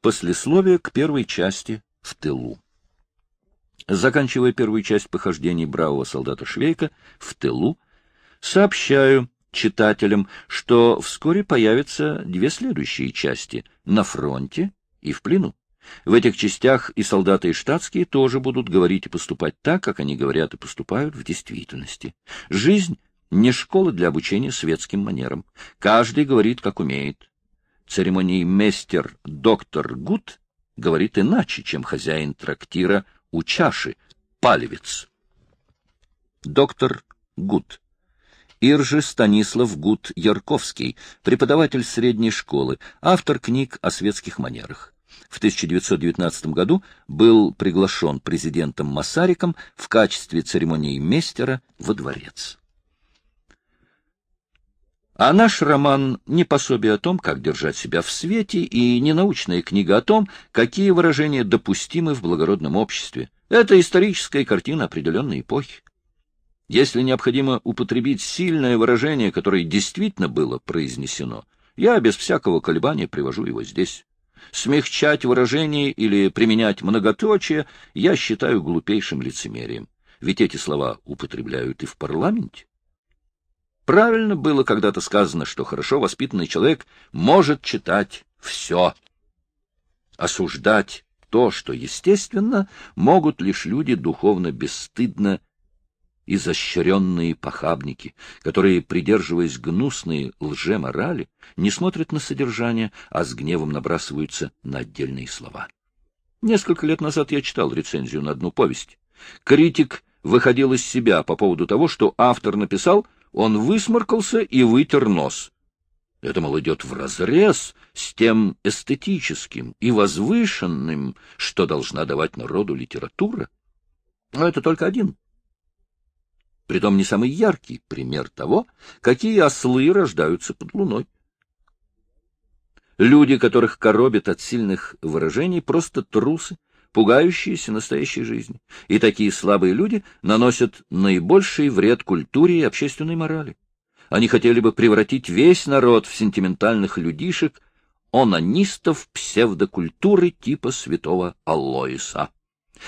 Послесловие к первой части «В тылу». Заканчивая первую часть похождений бравого солдата Швейка «В тылу», сообщаю читателям, что вскоре появятся две следующие части «На фронте» и «В плену». В этих частях и солдаты, и штатские тоже будут говорить и поступать так, как они говорят и поступают в действительности. Жизнь — не школа для обучения светским манерам. Каждый говорит, как умеет. Церемоний мастер доктор Гуд говорит иначе, чем хозяин трактира у чаши, палевец. Доктор Гуд. Иржи Станислав Гуд-Ярковский, преподаватель средней школы, автор книг о светских манерах в 1919 году был приглашен президентом Масариком в качестве церемонии мейстера во дворец. А наш роман не пособие о том, как держать себя в свете, и не научная книга о том, какие выражения допустимы в благородном обществе. Это историческая картина определенной эпохи. Если необходимо употребить сильное выражение, которое действительно было произнесено, я без всякого колебания привожу его здесь. Смягчать выражение или применять многоточие я считаю глупейшим лицемерием, ведь эти слова употребляют и в парламенте. Правильно было когда-то сказано, что хорошо воспитанный человек может читать все. Осуждать то, что естественно, могут лишь люди духовно бесстыдно изощренные похабники, которые, придерживаясь гнусной лже-морали, не смотрят на содержание, а с гневом набрасываются на отдельные слова. Несколько лет назад я читал рецензию на одну повесть. Критик выходил из себя по поводу того, что автор написал, он высморкался и вытер нос. Это, мол, идет вразрез с тем эстетическим и возвышенным, что должна давать народу литература. Но это только один притом не самый яркий пример того, какие ослы рождаются под луной. Люди, которых коробят от сильных выражений, просто трусы, пугающиеся настоящей жизни. И такие слабые люди наносят наибольший вред культуре и общественной морали. Они хотели бы превратить весь народ в сентиментальных людишек, онанистов псевдокультуры типа святого Алоиса.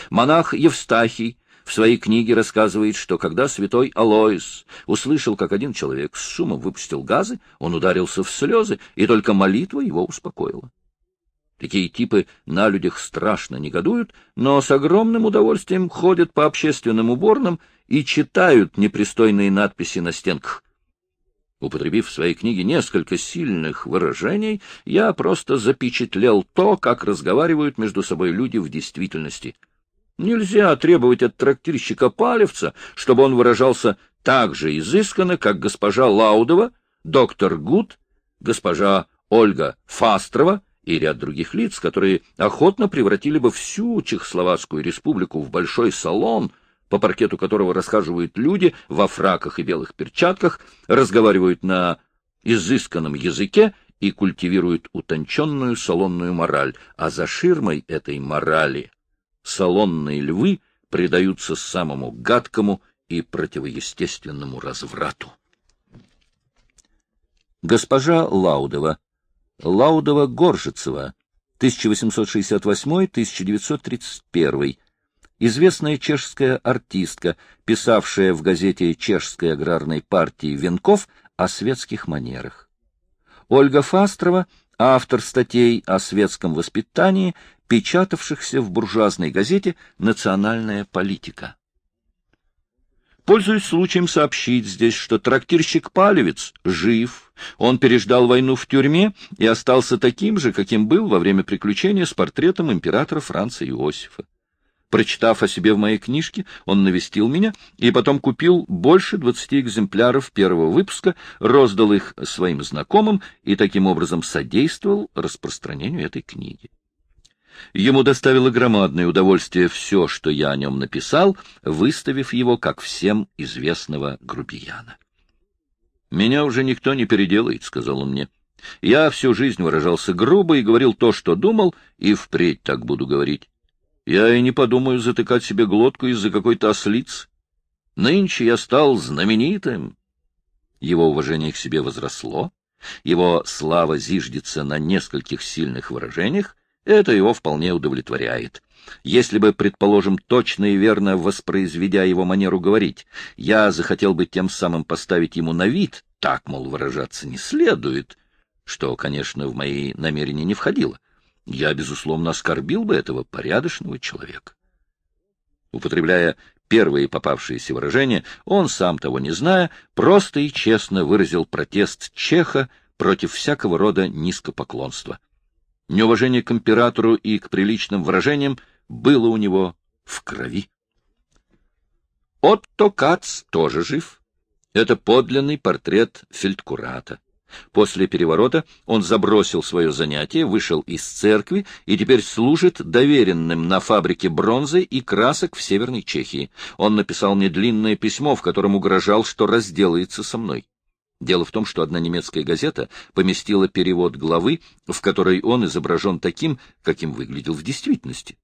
Монах Евстахий в своей книге рассказывает, что когда святой Алоис услышал, как один человек с шумом выпустил газы, он ударился в слезы, и только молитва его успокоила. Такие типы на людях страшно негодуют, но с огромным удовольствием ходят по общественным уборным и читают непристойные надписи на стенках. Употребив в своей книге несколько сильных выражений, я просто запечатлел то, как разговаривают между собой люди в действительности — Нельзя требовать от трактирщика Палевца, чтобы он выражался так же изысканно, как госпожа Лаудова, доктор Гуд, госпожа Ольга Фастрова и ряд других лиц, которые охотно превратили бы всю Чехословацкую республику в большой салон, по паркету которого расхаживают люди во фраках и белых перчатках, разговаривают на изысканном языке и культивируют утонченную салонную мораль, а за ширмой этой морали салонные львы предаются самому гадкому и противоестественному разврату. Госпожа Лаудова, Лаудова-Горжицева, 1868-1931, известная чешская артистка, писавшая в газете Чешской аграрной партии «Венков» о светских манерах. Ольга Фастрова, автор статей о светском воспитании, печатавшихся в буржуазной газете «Национальная политика». Пользуюсь случаем сообщить здесь, что трактирщик Палевец жив. Он переждал войну в тюрьме и остался таким же, каким был во время приключения с портретом императора Франца Иосифа. Прочитав о себе в моей книжке, он навестил меня и потом купил больше двадцати экземпляров первого выпуска, роздал их своим знакомым и таким образом содействовал распространению этой книги. Ему доставило громадное удовольствие все, что я о нем написал, выставив его как всем известного грубияна. «Меня уже никто не переделает», — сказал он мне. «Я всю жизнь выражался грубо и говорил то, что думал, и впредь так буду говорить. Я и не подумаю затыкать себе глотку из-за какой-то ослицы. Нынче я стал знаменитым». Его уважение к себе возросло, его слава зиждется на нескольких сильных выражениях, Это его вполне удовлетворяет. Если бы, предположим, точно и верно воспроизведя его манеру говорить, я захотел бы тем самым поставить ему на вид, так, мол, выражаться не следует, что, конечно, в мои намерения не входило, я, безусловно, оскорбил бы этого порядочного человека. Употребляя первые попавшиеся выражения, он, сам того не зная, просто и честно выразил протест Чеха против всякого рода низкопоклонства. Неуважение к императору и к приличным выражениям было у него в крови. Отто Кац тоже жив. Это подлинный портрет фельдкурата. После переворота он забросил свое занятие, вышел из церкви и теперь служит доверенным на фабрике бронзы и красок в Северной Чехии. Он написал мне длинное письмо, в котором угрожал, что разделается со мной. Дело в том, что одна немецкая газета поместила перевод главы, в которой он изображен таким, каким выглядел в действительности.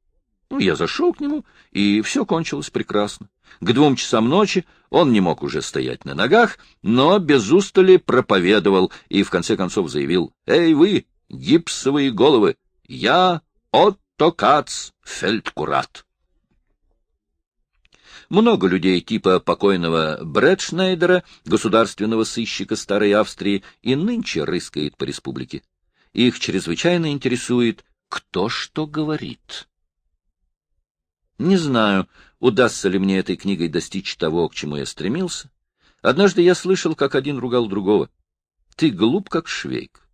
Ну, я зашел к нему, и все кончилось прекрасно. К двум часам ночи он не мог уже стоять на ногах, но без устали проповедовал и в конце концов заявил, «Эй вы, гипсовые головы, я Отто Кац, фельдкурат». Много людей типа покойного Брэдшнейдера, государственного сыщика Старой Австрии, и нынче рыскает по республике. Их чрезвычайно интересует, кто что говорит. Не знаю, удастся ли мне этой книгой достичь того, к чему я стремился. Однажды я слышал, как один ругал другого. Ты глуп, как швейк.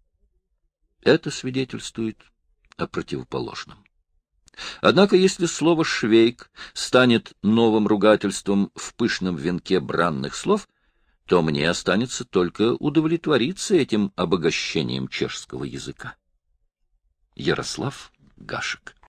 Это свидетельствует о противоположном. Однако, если слово «швейк» станет новым ругательством в пышном венке бранных слов, то мне останется только удовлетвориться этим обогащением чешского языка. Ярослав Гашек